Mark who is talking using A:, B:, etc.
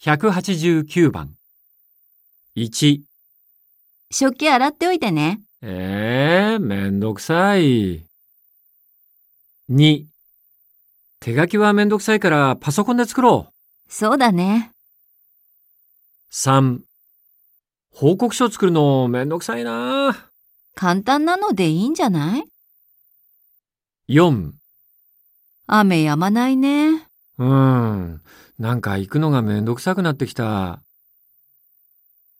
A: 189番。1、
B: 食器洗っておいてね。
A: えー、めんどくさい。2、手書きはめんどくさいからパソコンで作ろう。
B: そうだね。
A: 3、報告書作るのめんどくさいな。
B: 簡単なのでいいんじゃない
A: ？4、
B: 雨止まないね。
A: うーん、なんか行くのがめんどくさくなってきた。